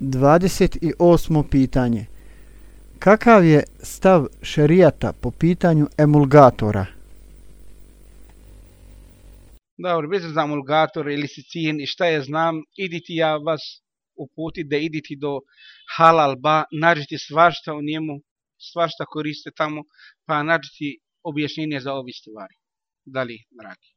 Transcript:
28. pitanje Kakav je stav šerijata po pitanju emulgatora? Dobro, bez za emulgator ili sicin i šta je znam, iditi ja vas uputi da iditi do halal ba, nađiti svašta u njemu, svašta koriste tamo, pa nađiti objašnjenje za ovi stvari. Da li, dragi?